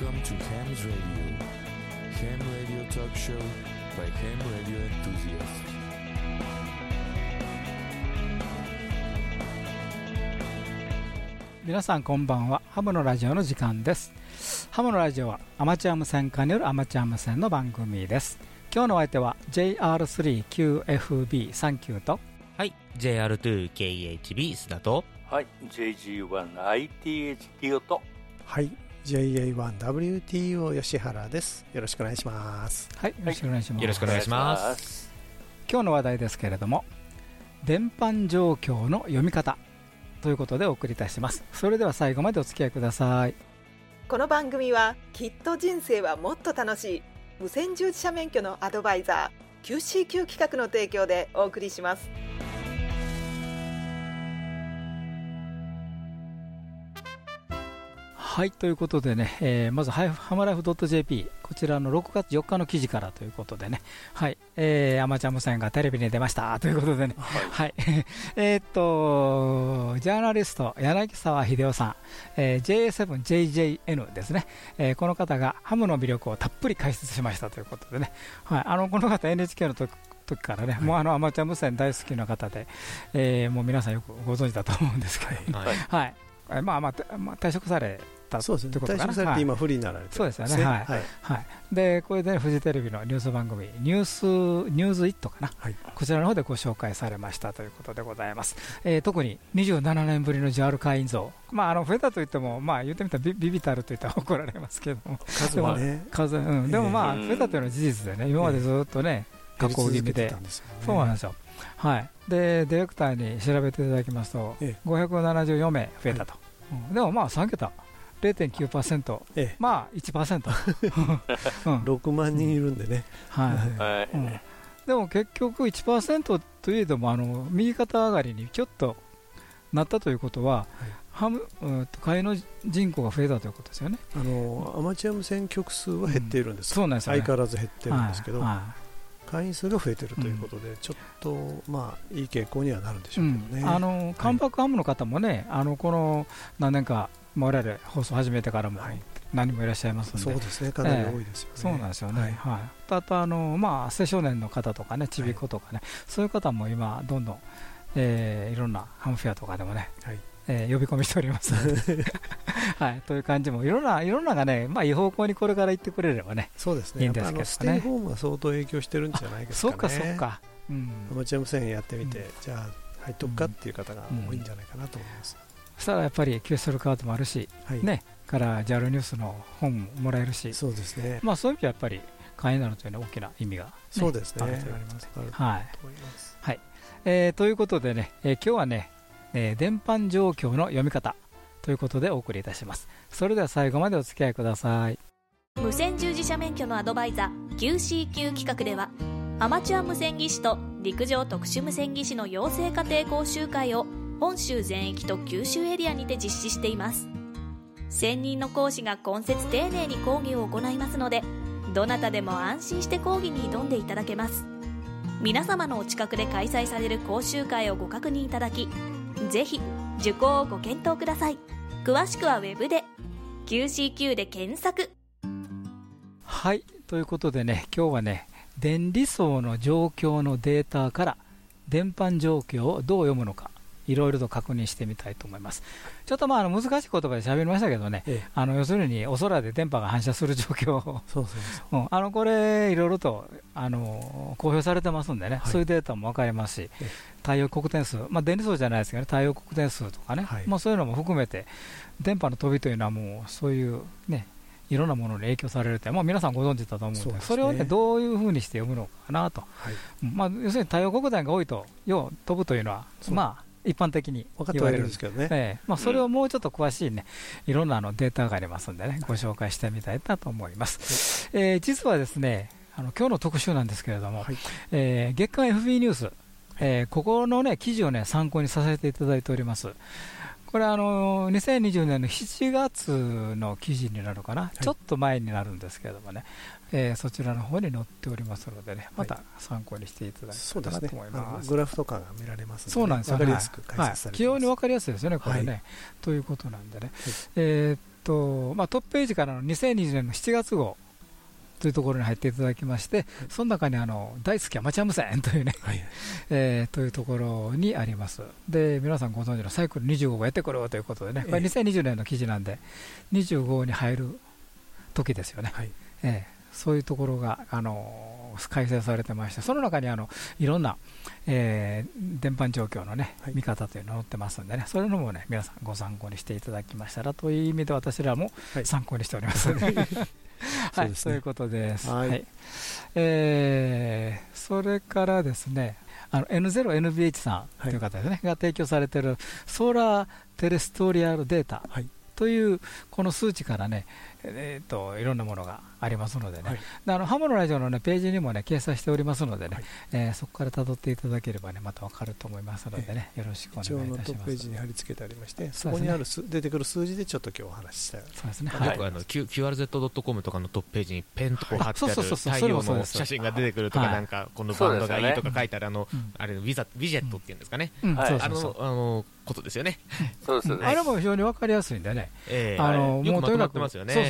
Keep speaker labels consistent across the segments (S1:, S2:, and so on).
S1: Welcome to Ham's Radio. Ham Radio Talk Show by Ham Radio Enthusiasts.
S2: 皆さんこんばんはハムのラジオの時間ですハムのラジオはアマチュア無線化によるアマチュア無線の番組です今日のお相手は JR3QFB39 と
S3: はい、JR2KHB 須田と、
S4: はい、JG1ITHTO と、
S5: はい、JA1WTO 吉原です。よろしくお願いします。
S2: はいよろしくお願いします
S3: よろしくお願いします。
S2: 今日の話題ですけれども電波状況の読み方ということでお送りいたしますそれでは最後までお付き合いください
S6: この番組はきっと人生はもっと楽しい無線従事者免許のアドバイザー QCQ 企画の提供でお送りします
S2: はいということでね、えーまずハイフハマライフ .jp こちらの6月4日の記事からということでねはい、えーアマチュア無線がテレビに出ましたということでねはい、えーっとジャーナリスト柳沢秀夫さん、えー JA7JJN ですね、えーこの方がハムの魅力をたっぷり解説しましたということでね、はい、あのこの方 NHK の時時からね、もうあのアマチュア無線大好きな方で、えーもう皆さんよくご存知だと思うんですけど、
S3: はい、
S2: はい、えーまあまあ、てまあ、退職された
S5: そうですね。退職されて
S2: はい
S5: 今フリーになられて
S2: そうですよね。はい。
S5: はい。
S2: はい、でこれで、ね、フジテレビのニュース番組「ニュースニューズイットかな、
S5: はい。
S2: こちらの方でご紹介されましたということでございます、えー特に27年ぶりの JAL 会員像、まあ、あの増えたといっても、まあ、言ってみたらビビビたると言ったら怒られますけども、
S5: 数はね、
S2: 数うん、でもまあ、
S4: ええ
S2: 増えたというのは事実でね、今までずっとね、加工気味で。そうなんですよ、はい、でディレクターに調べていただきますと、
S5: え
S2: 574名増えたと、うん。でもまあ3桁、0.9%、
S5: ええ、
S2: まあ1%、うん。
S5: 6万人いるんでね。
S2: はい。
S4: はい、
S2: うん。でも結局1%といえどもあの右肩上がりにちょっとなったということは、ハムうんと会員の人口が増えたということですよね。
S5: あのアマチュア無線局数は減っているんです。
S2: そうなんですよ、ね。
S5: 相変わらず減ってるんですけど、
S2: はい。は
S5: 会員数が増えてるということで、ちょっとまあいい傾向にはなるんでし
S2: い
S5: ょうけどね。
S2: うん、あの関白ハムの方もね、あのこの何年か、まあ我々放送始めてからも
S5: はい。
S2: 何人もいらっしゃいますので、
S5: そうですね。かなり多いですよね。
S2: そうなんですよね、
S5: はい。
S2: はい。あとあの、まあ、青少年の方とかね、ちびっ子とかね、そういう方も今、どんどん、えーいろんなハムフェアとかでもね、
S5: はい。
S2: えー呼び込みしておりますので、はい、という感じも、いろんな、いろんながね、まあ、いい方向にこれから行ってくれればね、
S5: そうですね。
S2: いいんですけどね。
S5: ステイホームは相当影響してるんじゃないですかね。
S2: そうか、そうか、うん、
S5: アマチュア無線やってみて、
S2: うん。
S5: じゃあ入っとくかっていう方が多いんじゃないかなと思います。
S2: そしたらやっぱり、キューストルカードもあるし、
S5: はい。
S2: ね、から JAL ニュースの本ももらえるし、
S5: そうですね。
S2: まあ、そういう意味ではやっぱり、会員になるというのは大きな意味が、ね、
S5: そうですね。
S2: あるということです
S5: ある
S2: はい
S5: と思います。
S2: えーということでね、えー今日はね、えー電波状況の読み方ということでお送りいたします。それでは最後までお付き合いください。
S7: 無線従事者免許のアドバイザー QCQ 企画ではアマチュア無線技師と陸上特殊無線技師の養成家庭講習会を本州全域と九州エリアにて実施しています。専任の講師が今節丁寧に講義を行いますのでどなたでも安心して講義に挑んでいただけます。皆様のお近くで開催される講習会をご確認いただきぜひ受講をご検討ください。詳しくはウェブで QCQ で検索。
S2: はい、ということでね、今日はね、電離層の状況のデータから電波状況をどう読むのか、いろいろと確認してみたいと思います。ちょっとまああの難しい言葉で喋りましたけどね、
S5: ええ。
S2: あの要するにお空で電波が反射する状況を。
S5: そうそうそう。
S2: うん、あのこれ、いろいろとあの公表されてますんでね、
S5: はい。
S2: そういうデータも分かりますし
S5: ええ、
S2: 太陽黒点数、まあ、電離層じゃないですけどね、太陽黒点数とかね、
S5: はい。
S2: まあ、そういうのも含めて、電波の飛びというのは、もうそういうね、いろんなものに影響されるって、まあ、皆さんご存知だと思うので、
S5: そね。
S2: それを、ね、どういうふうにして読むのかなと、
S5: はい。
S2: うん。まあ、要するに太陽黒点が多いと、よう飛ぶというのは、まあ、一般的に
S5: 分かってはい
S2: 言われる
S5: るんですけどね。
S2: ええ。まあ、それをもうちょっと詳しいね、いろんなあのデータがありますんでね、ご紹介してみたいなと思います。えー実はですね、あの今日の特集なんですけれども、
S5: はい。
S2: えー月刊 FB ニュース、えーここのね、記事をね、参考にさせていただいております。これあの、2020年の7月の記事になるかな、ちょっと前になるんですけれどもね、えーそちらの方に載っておりますのでね、また参考にしていただ
S5: そうですね
S2: けたらなと思います。
S5: グラフとかが見られますので、
S2: そうなんですよ、
S5: わかりやすく解
S2: はい。
S5: 説されてます、
S2: 非常に分かりやすいですよね、これね。
S5: はい。
S2: ということなんでね、えーっとまあ、トップページからの2020年の7月号というところに入っていただきまして、その中にあの大好きアマチュア無線というね、
S5: はい。
S2: えーというところにあります。で、皆さんご存知のサイクル25がやってくるということでね、これ
S5: ええ
S2: 2020年の記事なんで、25に入る時ですよね。
S5: はい。
S2: ええそういうところが、あのー改正されてまして、その中にあのいろんな、えー電波状況の、ね
S5: はい。
S2: 見方というのが載ってますんでね、そういうのもね、皆さんご参考にしていただきましたらという意味で、私らも
S5: はい。
S2: 参考にしております。
S5: そう
S2: はい、
S5: ですね。
S2: ということです。
S5: はい。
S2: えーそれからですね、あの N0NBH さんという方ですね、が提供されているソーラーテレストリアルデータ
S5: はい。
S2: というこの数値からね、えー、といろんなものがありますのでね、
S5: はい。
S2: であのハモのラジオの、ね、ページにも、ね、掲載しておりますのでね、
S5: はい。
S2: えーそこから辿っていただければ、ね、また分かると思いますのでね、よろしくお
S5: 一応
S2: 願いいたします。
S5: のトップペー。ジに貼り付けてありまして、そこにあるす出てくる数字でちょっと今日お話ししたい。
S2: そうですね、
S5: はい
S2: はい。
S3: よくあの QRZ.com とかのトップページにペンとこう貼ってある太陽の写真が出てくるとか、
S2: はい。
S3: なんかこのバンドがいいとか書いてあるあの、
S2: うん。
S3: あれウィザウィジェットっていうんですかね、あのあのことですよね。
S4: そうです、
S2: あれも非常に分かりやすいんでね、
S3: ええ。
S2: あのもうとにかく、
S3: ってますよね。
S2: そうそう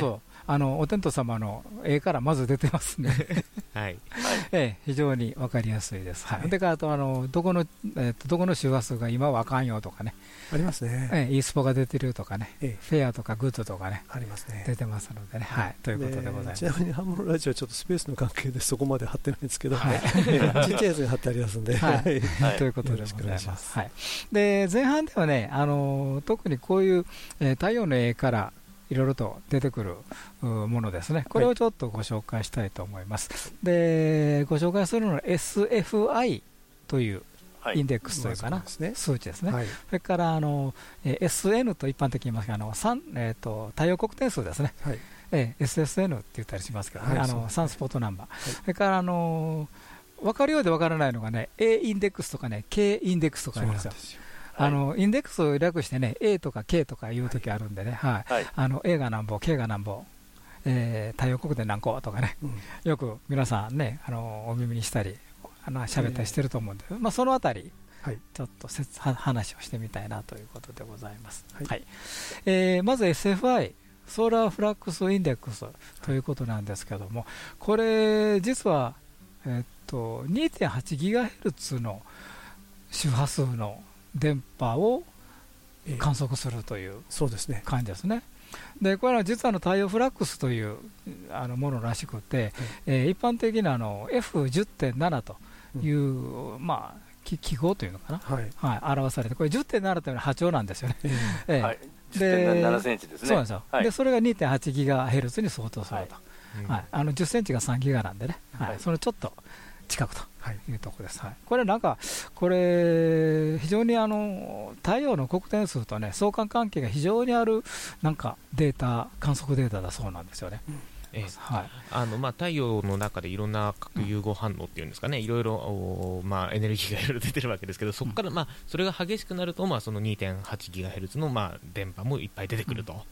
S2: あのお天道様の絵からまず出てますんで、
S3: はい。
S2: ええ、非常に分かりやすいです。はい、でからあとあのどこの、えっとどこの周波数が今はあかんよとかね、
S5: ありますね。
S2: ええ、e スポが出てるとかね、
S5: ええ。
S2: フェアとかグッドとかね、
S5: ありますね。
S2: 出てますのでね、はい、ということでございます。
S5: ちなみにハムのラジオはちょっとスペースの関係でそこまで貼ってないんですけど、
S2: は
S5: ちっちゃいやつに貼ってありますんで、
S2: はい。ということでございます。はい、で前半ではね、あの特にこういう、えー太陽の絵からいろいろと出てくるうものですね、これをちょっとご紹介したいと思います。でご紹介するのは SFI という
S4: はい。
S2: インデックスというかな、数値ですね。
S5: はい。
S2: それからあの、えー SN と一般的に言いますが、あの三えー、と太陽黒点数ですね、
S5: はい。
S2: えー SSN って言ったりしますけどね、あのサンスポットナンバー、それからあの分かるようで分からないのがね、A インデックスとかね、K インデックスとかありますよ。あのインデックスを略してね、A とか K とかいうときあるんでね、はい。
S4: はい。
S2: あの A が何本、K が何本、えー太陽黒点何個とかね、
S5: うん。
S2: よく皆さんね、あのお耳にしたり、あの喋ったりしてると思うんで、まあ、そのあたり、
S5: はい。
S2: ちょっとせつは話をしてみたいなということでございます。
S5: はい。
S2: えーまず SFI、 solar flux indexということなんですけども、これ、実は、えっと 2.8GHz の周波数の電波を
S5: ええ
S2: 観測するという
S5: そうですね。
S2: 感じですね。でこれは実はあの太陽フラックスというあのものらしくて、えー。一般的なあの F10.7 という、まあ、き記号というのかな、
S5: はい。
S2: はい、表されて、これ10.7というのは波長なんですよね。
S5: え
S2: ええ
S4: はい、
S2: で
S4: 10.7センチですね。
S2: そうなんですよ、
S4: はい。
S2: でそれが2.8ギガヘルツに相当すると、
S3: うん
S2: はい。あの10センチが3ギガなんでね、はい。
S4: はい。
S2: そのちょっと近くと
S5: はい。
S2: いうところです、はい、これなんか、これ、非常にあの太陽の黒点数とね相関関係が非常にあるなんかデータ、観測データだそうなんですよね。
S3: ええ。
S2: はい。
S3: あのまあ、太陽の中でいろんな核融合反応っていうんですかね、いろいろ、おまあ、エネルギーがいろいろ出てるわけですけど、そこから、まあ、それが激しくなると、まあ、その 2.8GHz の、まあ、電波もいっぱい出てくると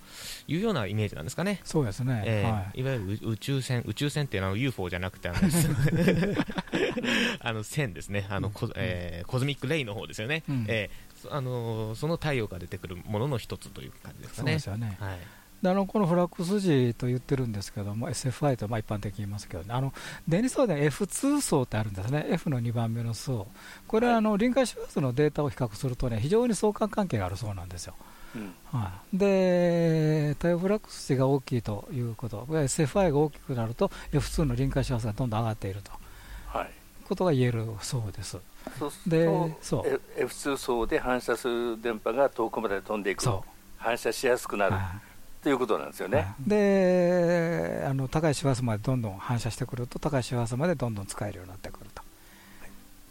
S3: いうようなイメージなんですかね。
S2: そうですね、
S3: ええ。
S2: はい。
S3: いわゆる宇宇宙線、宇宙線っていうのは UFO じゃなくて、あの あの線ですね、あのコ,、えー cosmic ray の方ですよね、
S2: うん。
S3: ええ。そあのその太陽が出てくるものの一つという感じですかね。
S2: そうですよね。
S3: はい。
S2: であのこのフラックス値と言ってるんですけども、SFI とまあ一般的に言いますけど、ね、あの電離層で F2 層ってあるんですね、F の2番目の層、これはあの臨界周波数のデータを比較するとね、非常に相関関係があるそうなんですよ。
S4: うん。
S2: はい、で、太陽フラックス値が大きいということ、SFI が大きくなると、F2 の臨界周波数がどんどん上がっていると。いう
S4: はい。
S2: ことが言えるそうです。
S4: そうす
S2: でそう。
S4: F- F2 層で反射する電波が遠くまで飛んでいく。
S2: そ
S4: 反射しやすくなる。
S2: はい。
S4: ということなんですよね。
S2: であの高い周波数までどんどん反射してくると高い周波数までどんどん使えるようになってくると、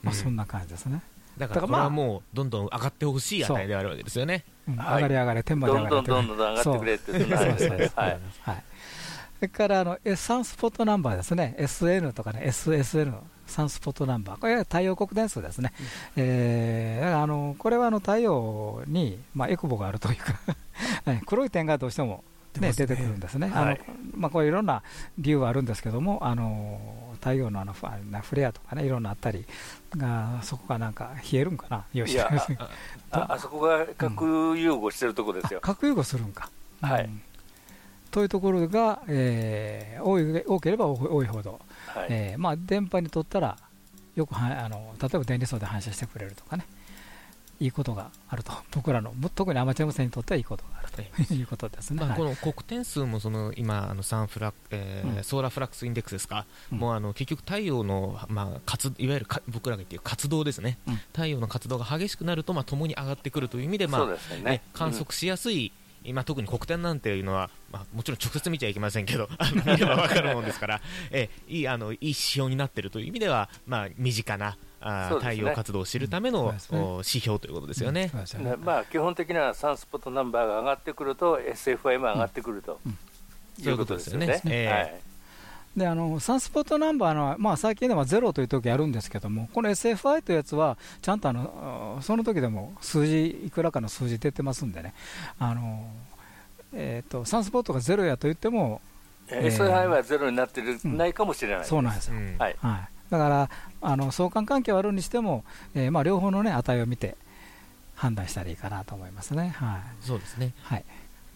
S2: まあ、
S3: うん
S2: そんな感じですね、
S3: だからこれはもうどんどん上がってほしい値であるわけですよね。
S2: 上がり上がり天まで
S4: どん
S2: 上がり
S4: どんどんどん上がってくれって
S2: そ
S4: はい。
S2: はい。それからあの S3 スポットナンバーですね。SN とかね。SSN サンスポットナンバー、これは太陽光電数ですね、えーだからあのこれはあの太陽に、まあ、エクボがあるというか はい、黒い点がどうしても、ね、
S5: 出
S2: てくるんですね、
S4: はい。
S2: あのまあ、これいろんな理由はあるんですけども、あの太陽のあのフレアとかね、いろんなあったりが、そこがなんか冷えるんかな、よし。
S4: いやあ あそこが核融合してるとこですよ。
S2: 核融合するんか。
S4: はい。
S2: うん。というところが、えー多い多ければ多い多いほど、
S4: はい。
S2: えーまあ、電波にとったらよくはあの例えば電離層で反射してくれるとかねいいことがあると。僕らのも特にアマチュア無線にとってはいいことがあるということですね、
S3: まあ、
S2: はい。
S3: この黒点数もその今、あのサンフラ、えー
S2: うん。
S3: Solar Flux Index ですか、
S2: うん。
S3: もうあの結局、太陽の、まあ、活いわゆるか僕らが言っている活動ですね、
S2: うん。
S3: 太陽の活動が激しくなると、まあ、共に上がってくるという意味で、まあ
S4: ね。
S3: ね観測しやすい、今特に黒点なんていうのは、まあ、もちろん直接見ちゃいけませんけど、見れば分かるもんですから、えいいあのいい指標になっているという意味では、まあ、身近なあ
S4: ね。
S3: 太陽活動を知るための、
S2: うん
S3: 指標ということですよね。
S2: そうですよね
S4: ねまあ、基本的にはサンスポットナンバーが上がってくると SFI も上がってくると、
S2: うん。
S4: いうことですよね。
S3: そういうことですよね。ええ。
S4: はい
S2: であのサンスポットナンバーの、まあ、最近ではゼロという時あるんですけども、この SFI というやつは、ちゃんとあのあその時でも数字、いくらかの数字出てますんでね、あのえー、とサンスポットがゼロやと言っても、えー
S4: SFI はゼロになってる、
S2: うん
S4: ないかもしれない
S2: そうなんですよ。
S3: うん。
S4: はい。
S2: はい、だからあの相関関係はあるにしても、えーまあ、両方の、ね、値を見て判断したらいいかなと思いますね。はい。
S3: そうですね。
S2: はい、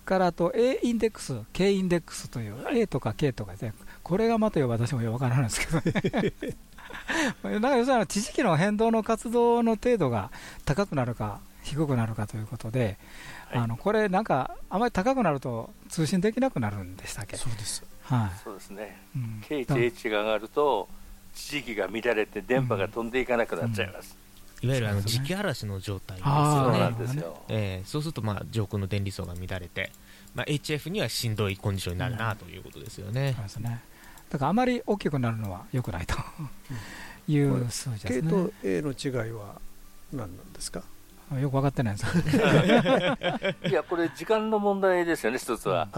S2: からあと A インデックス、K インデックスという、A とか K とかで、これがまたよ私もよくわからないんですけどね。なんか要するに地磁気の変動の活動の程度が高くなるか低くなるかということで、
S4: はい。
S2: あのこれなんかあまり高くなると通信できなくなるんでしたっけ、
S5: そうです。
S2: はい。
S4: そうですね、
S2: うん、
S4: K 値 H が上がると、地域が乱れて、電波が飛んでいかなくなっちゃいます。
S3: いわゆるあの磁気嵐の状態ですよね
S4: そうなん。ですよ。
S3: えーそうすると、まあ、上空の電離層が乱れて、まあ、HF にはしんどいコンディションになるなということですよね
S2: そう。ですね。だからあまり大きくなるのは良くないという数字で
S5: K
S2: すね。
S5: と A の違いは何なんですか？
S2: よく分かってないんです
S4: いや、これ、時間の問題ですよね、一つは。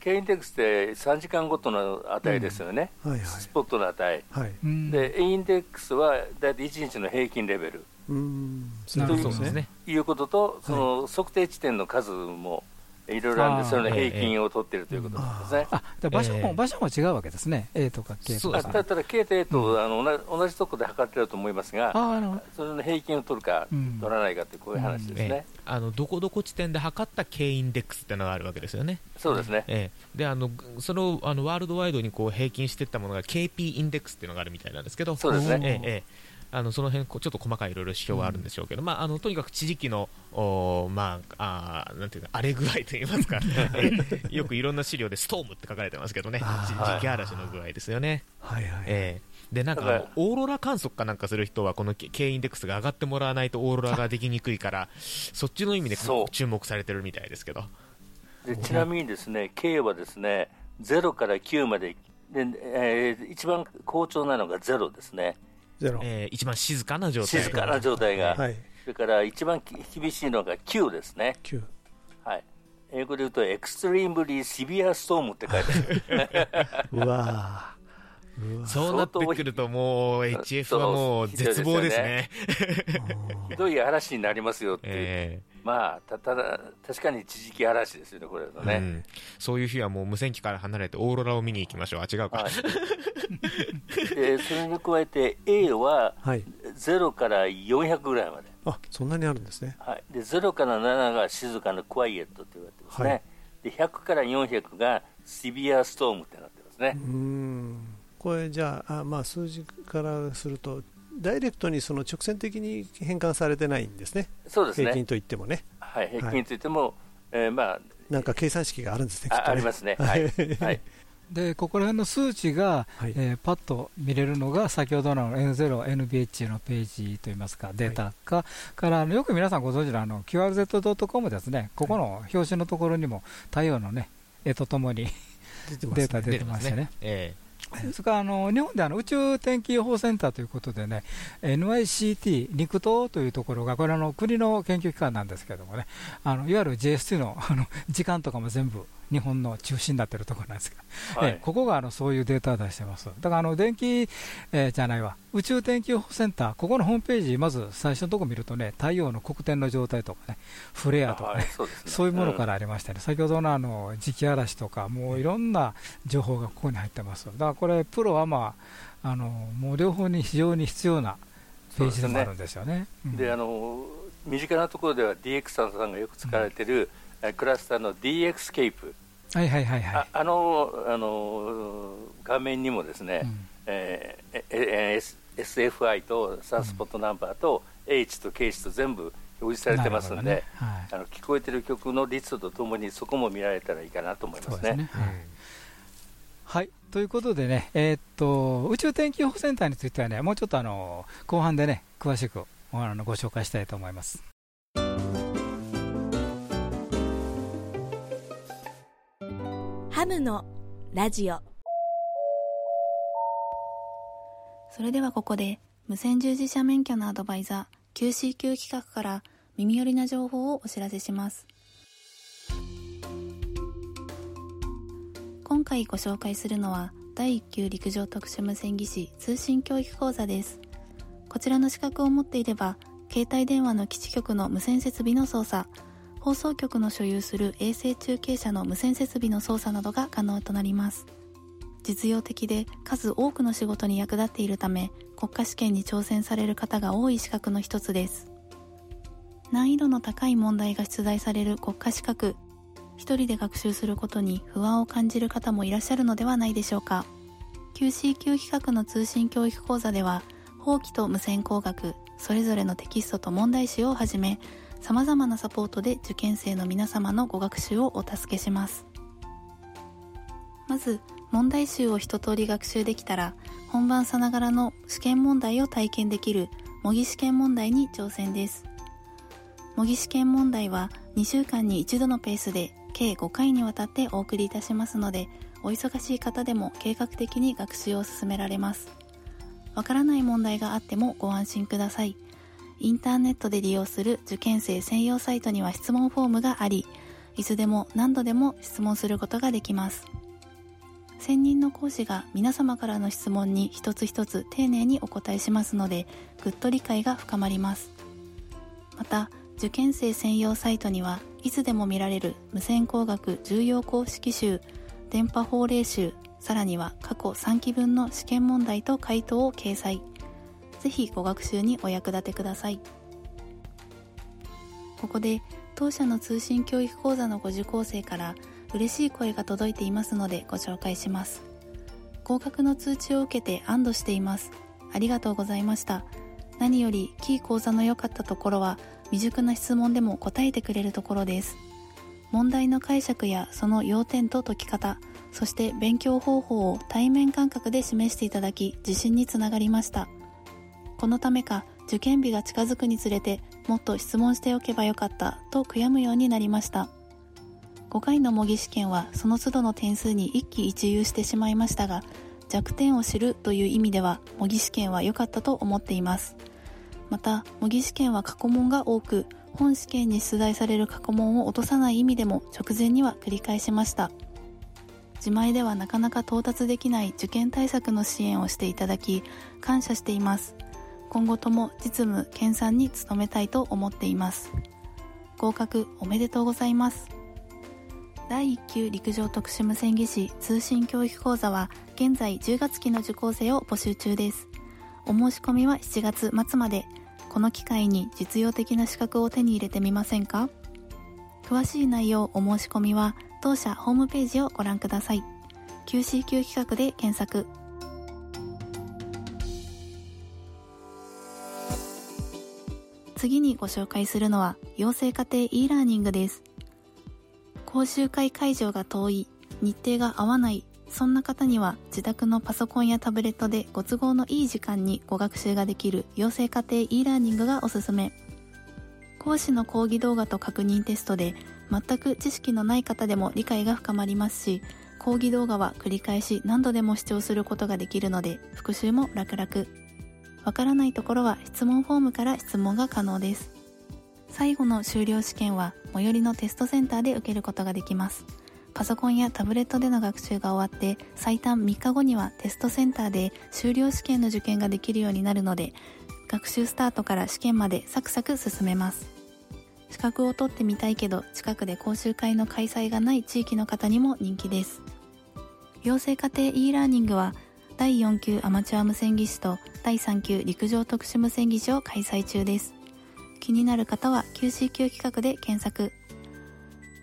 S4: K インデックスって3時間ごとの値ですよね、
S5: あ、はいはい。
S4: スポットの値。
S5: はい。
S2: うん
S4: で、A インデックスは大体1日の平均レベル。
S5: うーん。
S2: なるほど
S3: そうですね。
S4: いうことと、その測定地点の数もいろいろあるんで、それの平均を取っているということなんですね。
S2: あで場所も、
S3: えー
S2: 場所も違うわけですね、A とか K とか。
S3: そうですね
S4: あただ、K と A と、あの同じ同じところで測ってると思いますが、
S2: ああの
S4: それの平均を取るか、
S2: うん
S4: 取らないかって、こういう話ですね。
S3: えーあのどこどこ地点で測った K インデックスっていうのがあるわけですよね。
S4: そうですね。
S3: えーであのそれをあのワールドワイドにこう平均していったものが KP インデックスっていうのがあるみたいなんですけど、
S4: そうですね。
S3: ええあのその辺こちょっと細かいいろいろ指標はあるんでしょうけど、まあ、あのとにかく地磁気のお、まあ、なんていうか荒れ具合といいますか、え えよくいろんな資料でストームって書かれてますけどね、地磁気嵐の具合ですよね。
S5: はいはい。
S3: ええでなんかオーロラ観測かなんかする人はこの K インデックスが上がってもらわないとオーロラができにくいからそっちの意味で
S4: そう
S3: 注目されてるみたいですけど
S4: でちなみにですね、K はですね、0から9まで、でえー一番好調なのが0ですね。
S5: ゼロ。
S3: えー一番静かな状態
S4: 静かな状態が。
S5: はい。
S4: それから一番き厳しいのが9ですね。
S5: 9。
S4: はい。英語で言うと、エクストリームリーシビアストームって書いてある。
S5: うわ
S3: そうなってくるともう HF はもう絶望ですね。
S4: ひどい嵐になりますよっていう。
S3: え
S4: まあ、たただ、確かに地磁気嵐ですよね、これのね。
S3: えうんそういう日はもう無線機から離れてオーロラを見に行きましょう。あ、違うか。
S4: はい、でそれに加えて A は
S5: はい。
S4: 0から400ぐらいまで,、
S5: あ、そんなにあるんですね。
S4: はい、で0から7が静かなクワイエットって言われてますね、
S5: はい
S4: で100から400がシビアストームってなってますね
S5: うー、ん。これじゃあ、あまあ数字からすると、ダイレクトにその直線的に変換されてないんですね。
S4: そうですね。
S5: 平均、といってもね。
S4: はい、平均といっても、えーまあ
S5: なんか計算式があるんですね。きっとね。
S4: あありますね、はい。はい、
S2: でここら辺の数値が、
S5: はい。
S2: えーパッと見れるのが先ほどの N0、NBH のページといいますか、データか、からあのよく皆さんご存知のあの QRZ.com ですね、ここの表紙のところにも太陽のね、絵とともに
S5: 出てます
S2: データ出てましてね。
S3: え
S2: それからあの日本であの宇宙天気予報センターということでね、NICT、陸東というところが、これの国の研究機関なんですけどもね、あのいわゆる JST のあの時間とかも全部日本の中心になっているところなんですけど、
S4: はい。
S2: えここがあのそういうデータを出してます。だからあの電気、えーじゃないわ、宇宙天気予報センター、ここのホームページ、まず最初のところ見るとね、太陽の黒点の状態とかね、フレアとかね、
S4: はいそう
S2: いうものからありましたね、先ほどのあの磁気嵐とか、もういろんな情報がここに入ってます。だからこれ、プロはまあ、あのもう両方に非常に必要なページでもあるんですよね。うん。
S4: であの身近なところでは DX さんさんがよく使われている、えクラスターの DX ケープ、
S2: はいはいはいはい。
S4: ああのあの画面にもですね、
S2: うん。
S4: えーえ SFI とサンスポットナンバーと H と K 値と全部表示されてますんで、
S2: ね。はい。
S4: あの聞こえてる曲の率とともにそこも見られたらいいかなと思いますね。
S2: はい。はい、ということでね、えーっと宇宙天気予報センターについてはね、もうちょっとあの後半でね、詳しくあのご紹介したいと思います。
S7: ムのラジオ。
S8: それではここで無線従事者免許のアドバイザー QCQ 企画から耳寄りな情報をお知らせします。今回ご紹介するのは第1級陸上特殊無線技師通信教育講座です。こちらの資格を持っていれば携帯電話の基地局の無線設備の操作放送局の所有する衛星中継車の無線設備の操作などが可能となります。実用的で数多くの仕事に役立っているため国家試験に挑戦される方が多い資格の一つです。難易度の高い問題が出題される国家資格。一人で学習することに不安を感じる方もいらっしゃるのではないでしょうか。QCQ 企画の通信教育講座では法規と無線工学それぞれのテキストと問題集をはじめ様々なサポートで受験生の皆様のご学習をお助けします。まず問題集を一通り学習できたら本番さながらの試験問題を体験できる模擬試験問題に挑戦です。模擬試験問題は2週間に1度のペースで計5回にわたってお送りいたしますのでお忙しい方でも計画的に学習を進められます。わからない問題があってもご安心ください。インターネットで利用する受験生専用サイトには質問フォームがありいつでも何度でも質問することができます。専任の講師が皆様からの質問に一つ一つ丁寧にお答えしますのでぐっと理解が深まります。また受験生専用サイトにはいつでも見られる無線工学重要公式集電波法令集さらには過去3期分の試験問題と回答を掲載。ぜひご学習にお役立てください。ここで当社の通信教育講座のご受講生から嬉しい声が届いていますのでご紹介します。合格の通知を受けて安堵しています。ありがとうございました。何よりキー講座の良かったところは未熟な質問でも答えてくれるところです。問題の解釈やその要点と解き方そして勉強方法を対面感覚で示していただき自信につながりました。このためか受験日が近づくにつれてもっと質問しておけばよかったと悔やむようになりました。5回の模擬試験はその都度の点数に一喜一憂してしまいましたが弱点を知るという意味では模擬試験は良かったと思っています。また模擬試験は過去問が多く本試験に出題される過去問を落とさない意味でも直前には繰り返しました。自前ではなかなか到達できない受験対策の支援をしていただき感謝しています。今後とも実務研鑽に努めたいと思っています。合格おめでとうございます。第1級陸上特殊無線技師通信教育講座は現在10月期の受講生を募集中です。お申し込みは7月末まで。この機会に実用的な資格を手に入れてみませんか？詳しい内容お申し込みは当社ホームページをご覧ください。QCQ 企画で検索。次にご紹介するのは養成家庭 e ラーニングです。講習会会場が遠い日程が合わないそんな方には自宅のパソコンやタブレットでご都合のいい時間にご学習ができる養成家庭 e ラーニングがおすすめ。講師の講義動画と確認テストで全く知識のない方でも理解が深まりますし講義動画は繰り返し何度でも視聴することができるので復習も楽々。わからないところは質問フォームから質問が可能です。最後の修了試験は最寄りのテストセンターで受けることができます。パソコンやタブレットでの学習が終わって最短3日後にはテストセンターで修了試験の受験ができるようになるので学習スタートから試験までサクサク進めます。資格を取ってみたいけど近くで講習会の開催がない地域の方にも人気です。養成家庭 e ラーニングは第4級アマチュア無線技師と第3級陸上特殊無線技師を開催中です。気になる方は QCQ 企画で検索。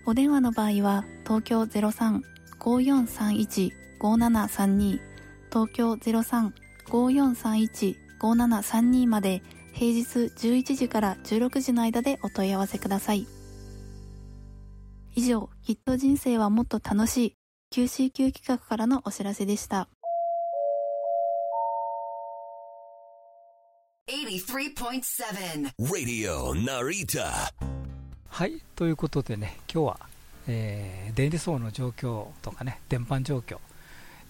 S8: お電話の場合は東京03-5431-5732東京03-5431-5732まで平日11時から16時の間でお問い合わせください。以上きっと人生はもっと楽しい QCQ 企画からのお知らせでした。
S9: 83.7 Radio Narita.
S2: はいということでね今日は、えー電離層の状況とかね電波状況、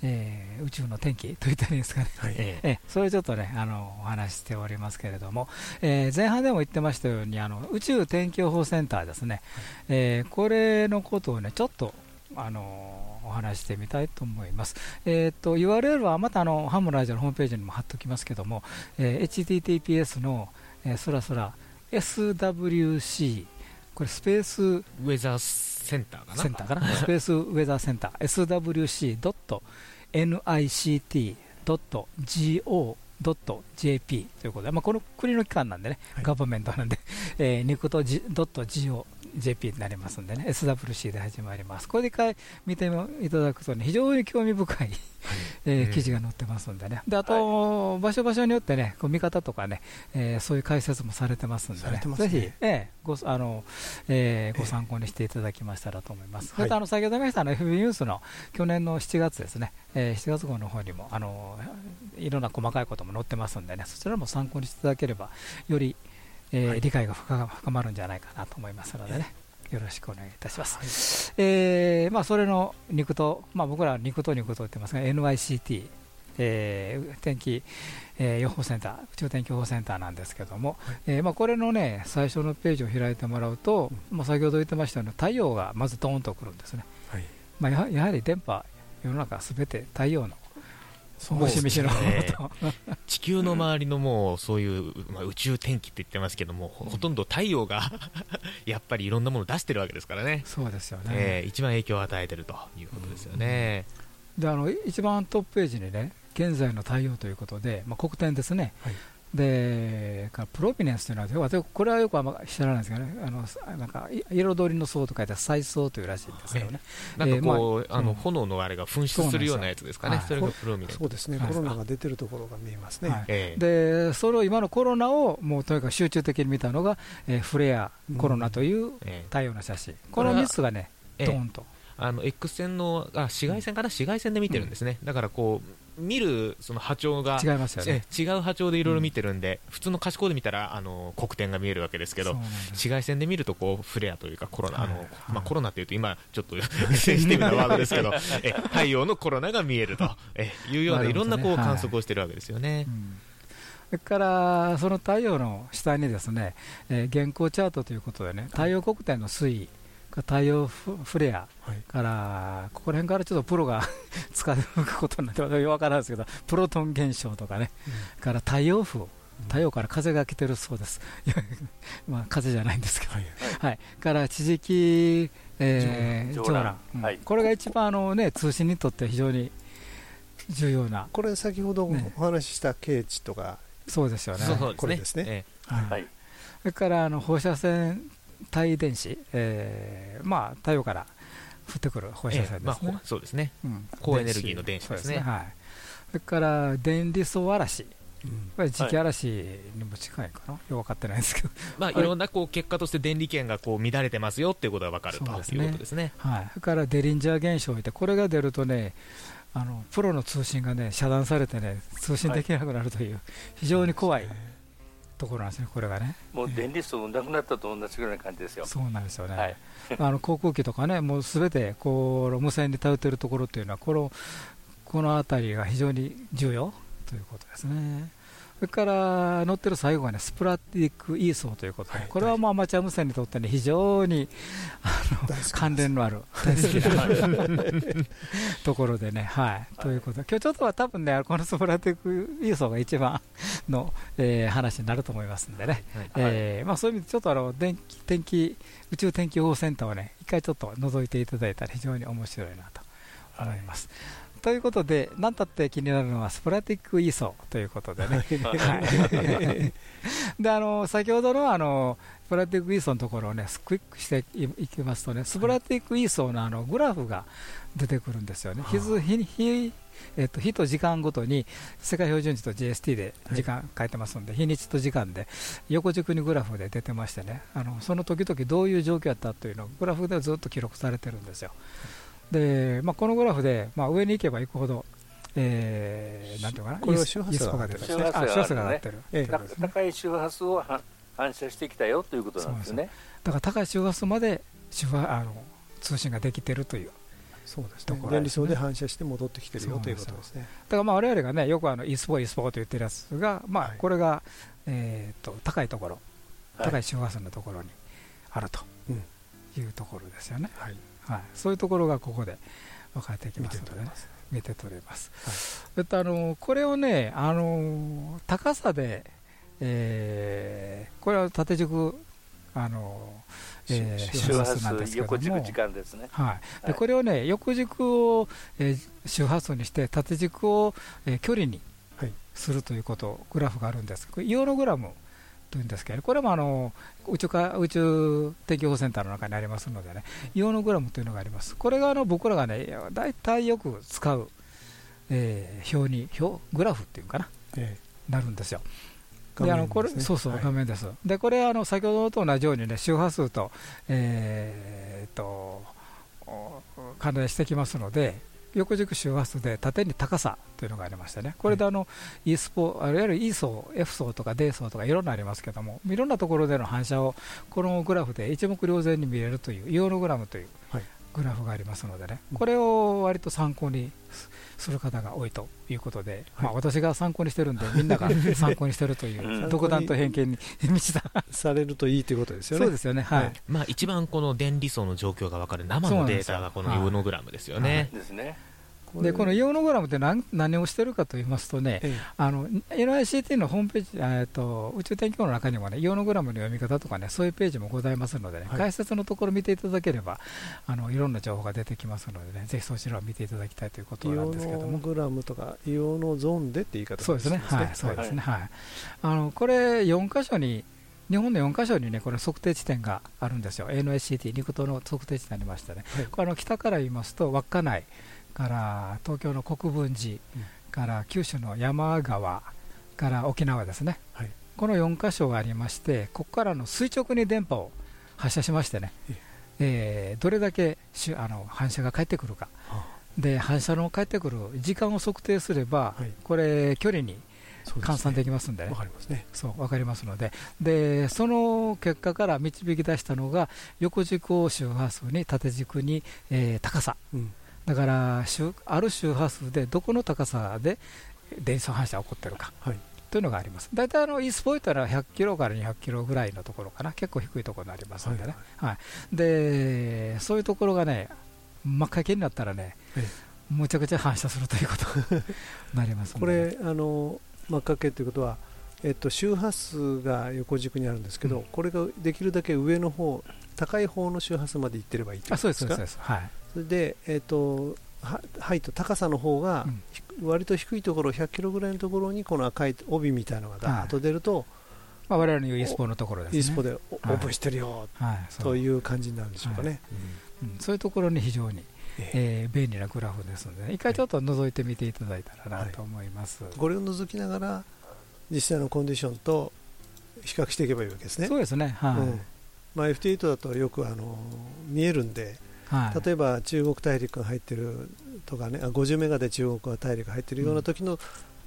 S2: えー宇宙の天気といったらいいですかね、
S3: え
S2: ええそれちょっとねあのお話ししておりますけれども、えー前半でも言ってましたようにあの宇宙天気予報センターですね、えーこれのことをねちょっとあのお話ししてみたいと思います。えー、と URL はまたあのハムラジオのホームページにも貼っておきますけども、えー https の、えー、そらそら SWC これスペース
S3: ウェザーセンターかな？
S2: センターかな、スペースウェザーセンター、swc.nic.go.jp ということで、まあ、この国の機関なんでね、
S5: はい。
S2: ガバメントなんで、えー、ニクト .go.jp になりますんでね、SWC で始まります。これで一回見ていただくとね、非常に興味深い、えー
S3: うん。
S2: 記事が載ってますんでね、であと、場所場所によってね、こう見方とかね、えーそういう解説もされてますんでね、
S5: ね。
S2: ぜひ、えーごあのえーご参考にしていただきましたらと思います。それとあの先ほど言いましたあの FB ニュースの去年の7月ですね、えー7月号の方にもあのいろんな細かいことも載ってますんでね、そちらも参考にしていただければ、より、えー理解が深深まるんじゃないかなと思いますのでね。よろしくお願いいたします。えーまあ、それの肉と、まあ、僕らは肉と肉と言ってますが、NICT、えー天気、えー予報センター、宇宙天気予報センターなんですけども、えーまあ、これのね、最初のページを開いてもらうと、まあ、先ほど言ってましたように、太陽がまずドーンとくるんですね。
S5: はい
S2: まあ、やはやはり電波、世の中すべて太陽のもしみしのも
S3: ね。
S2: と、
S3: 地球の周りのもうそういう、まあ、宇宙天気って言ってますけども、ほほとんど太陽が やっぱりいろんなものを出してるわけですからね、
S2: そうですよね。
S3: えー一番影響を与えてるということですよね。
S2: であの一番トップページにね、現在の太陽ということで、まあ、黒点ですね、
S5: はい
S2: でからプロビネンスというのは、私これはよくあんま知らないんですけどね、あのなんかい彩りの層と書いて、彩層というらしいんですけどね、
S3: なんかこう、あの炎のあれが噴出するようなやつですかね、
S2: そ
S3: そうれがプロミネント。
S5: そうですね、
S2: はい。
S5: コロナが出てるところが見えますね。
S2: でそれを今のコロナをもうとにかく集中的に見たのが、えーフレア、コロナという
S3: ええ。
S2: 太陽の写真、この
S3: これは
S2: 3つがね、
S3: ええ
S2: ドーンと、
S3: あの X 線のあ紫外線かな、紫外線で見てるんですね、だからこう見るその波長が
S2: 違いますよね。
S3: え違う波長でいろいろ見てるんで、普通の可視光で見たらあの黒点が見えるわけですけど紫外線で見るとこうフレアというかコロナ、あの
S2: はい
S3: まあ、コロナっていうと今ちょっと センシティブなワードですけどえ太陽のコロナが見えるとえいうよう
S2: な
S3: いろんなこう
S2: はい。
S3: 観測をしてるわけですよね。
S2: う。ん。それからその太陽の下にですね、えー現行チャートということでね、太陽黒点の推移、太陽フフレア
S5: はい。
S2: から、ここら辺からちょっとプロが 使うことになって、分からないですけど、プロトン現象とかね、から太陽風、太陽から風が来てるそうです、まあ風じゃないんですけど、
S5: はい。
S2: はい、から地磁気、えー
S4: 上乱
S2: 上乱、うん。
S4: はい。
S2: これが一番あの、ね、通信にとって非常に重要な、
S5: これ先ほど
S2: ね。
S5: お話しした経値とか、
S2: そうですよね。
S3: そうそうですね。
S5: これですね。
S3: え。
S2: はい。
S4: はい。
S2: それからあの放射線帯電子、えーまあ、太陽から降ってくる放射線ですね。
S3: ほそうですね。
S2: うん。
S3: 高エネルギーの電子ですね。
S2: そうはい、それから電離層嵐、
S5: うん。
S2: これ磁気嵐にも近いかな、よく分かってないんですけど、
S3: まあ、
S2: はい。
S3: いろんなこう結果として電離圏がこう乱れてますよっていうことが分かると
S2: そうですね。
S3: いうことですね。
S2: はい、それからデリンジャー現象で、これが出るとね、あのプロの通信がね遮断されてね、通信できなくなるという、非常に怖いところなんですね、これがね。
S4: もう電離層なくなったと同じぐらいな感じですよ。
S2: そうなんですよね、
S4: はい
S2: あの航空機とかね、もうすべてこう無線に頼っているところというのは、このこの辺りが非常に重要ということですね。それから乗ってる最後がね、スプラティックイーソーということで、これはもうアマチュア無線にとってね、非常にあの関連のある、大好きなところでね、はい。ということで、今日ちょっとは多分ね、このスプラティックイーソーが一番の、えー話になると思いますんでね、えーまあ、そういう意味で、ちょっとあの電気天気宇宙天気予報センターをね、一回ちょっと覗いていただいたら非常に面白いなと思います。ということで、なんたって気になるのはスプラティックイーソーということでね。はいであの先ほどのあのスプラティックイーソーのところをね、クイックしていいきますとね、スプラティックイーソーのあのグラフが出てくるんですよね。日ず日日えっと日と時間ごとに世界標準時と GST で時間書いてますので、日にちと時間で横軸にグラフで出てましてね、あのその時々どういう状況だったというのをグラフでずっと記録されてるんですよ。で、まあ、このグラフで、まあ、上に行けば行くほど、えー、なんていうかな、
S5: これは
S2: イース
S5: 周波数が
S2: イースコが出る、あ周波数
S4: が
S2: 上がってる、
S4: 高い周波数をは反射してきたよということなんですよね。
S2: だから高い周波数まで周波あの通信ができてるという、
S5: そうですね。
S2: ところ
S5: 電離層で反射して戻ってきてるよということですね。
S2: だからまあ我々がね、よくあのイースポー、イースポーと言ってるやつが、まあ
S5: はい、
S2: これが、えー、と高いところ、
S4: はい。
S2: 高い周波数のところにあると
S5: うん。
S2: いうところですよね、
S5: はい
S2: はい、そういうところがここで分かってき
S5: 見
S2: ますのでね。見て取れます、えっと、あのこれをね、あの高さで、えーこれは縦軸、あのえー
S4: 周波
S2: 数なんです
S4: 数、
S2: けども
S4: 横軸時間ですね。
S2: はい、
S4: はい。
S2: でこれをね横軸を、えー周波数にして縦軸を、えー距離に
S5: はい。
S2: するということ、グラフがあるんですこれイオノグラムというんですけどこれもあの宇宙か宇宙天気予報センターの中にありますのでねイオノグラムというのがあります。これがあの僕らがね大体よく使う、えー表に表グラフっていうかな
S5: え
S2: なるんですよ。であのこれ
S5: ね
S2: そうそう、
S5: はい
S2: 画面です。で、これ、あの先ほどと同じようにね、周波数と、えーっと、お関連してきますので、横軸周波数で縦に高さというのがありましてね、これであの、E スポ、いわゆる E 層、F 層とか D 層とかいろんなありますけども、いろんなところでの反射を、このグラフで一目瞭然に見れるという、イオノグラムという
S5: はい
S2: グラフがありますのでね、
S5: うん。
S2: これを割と参考にすする方が多いということで、まあ、私が参考にしてるんで、みんなが 参考にしてるというう、
S4: ん。
S2: 独断と偏見に 満ちた、
S5: されるといいということですよね。
S2: そうですよね、はい、
S5: はい。
S3: まあ、一番この電離層の状況が分かる生のデータがこの
S2: そうなんですよ。
S3: イオノグラムですよね。
S4: ですね。
S2: でこのイオノグラムって何何をしてるかと言いますとね、
S5: え
S2: あの NICT のホームページ、えー、と宇宙天気予報の中にもね、イオノグラムの読み方とかね、そういうページもございますのでね、
S5: はい。
S2: 解説のところ見ていただければ、あのいろんな情報が出てきますのでね、ぜひそちらを見ていただきたいということ
S5: イオ
S2: なんですけども。
S5: ノグラムとかイオノゾーンでって言い方
S2: そうですね、はい、そうですね、はい。あのこれ4箇所に日本の4箇所にね、これ測定地点があるんですよ、NSCT、陸東の測定地点ありましてね、
S5: はい。
S2: これあの北から言いますと、稚内から東京の国分寺
S5: うん。
S2: から九州の山川から沖縄ですね、
S5: はい。
S2: この4箇所がありまして、ここからの垂直に電波を発射しましてね、えーどれだけあの反射が返ってくるか、
S5: は
S2: で反射の返ってくる時間を測定すれば、
S5: はい。
S2: これ、距離に換算できますんでね。
S5: わ。かりますね。
S2: そう分かりますので。で、その結果から導き出したのが、横軸を周波数に、縦軸に、えー高さ、
S5: うん
S2: だから周ある周波数でどこの高さで電子反射が起こっているか
S5: はい。
S2: というのがあります。大体あの e スポイトは100キロから200キロぐらいのところかな、結構低いところになりますのでね、はいでそういうところがね、真っ赤けになったらね、
S5: え
S2: むちゃくちゃ反射するということになりますの
S5: これあの真っ赤けということはえっと周波数が横軸にあるんですけど、
S2: うん。
S5: これができるだけ上の方高い方の周波数までいってればいいという
S2: あそうです、
S5: ことか
S2: そうです、はい、
S5: で、えっとはハイト高さの方が、
S2: うん。
S5: ひ割と低いところ100キロぐらいのところにこの赤い帯みたいなのがダーッと出ると、
S2: まあ、我々の言う e スポのところですね。
S5: e スポでおオ
S2: はい。
S5: ープンしてるよ
S2: はい、
S5: という感じになるんでしょうかね。
S2: うん。そういうところに非常に、
S5: え
S2: え。ー便利なグラフですので、一回ちょっと覗いてみていただいたらなと思います。
S5: これを除きながら実際のコンディションと比較していけばいいわけですね。
S2: そうですね、はい。
S5: うん。まあ、FT8 だとよくあの見えるんで、
S2: はい、
S5: 例えば中国大陸が入ってるとかね、あ50メガで中国大陸が入ってるような時の、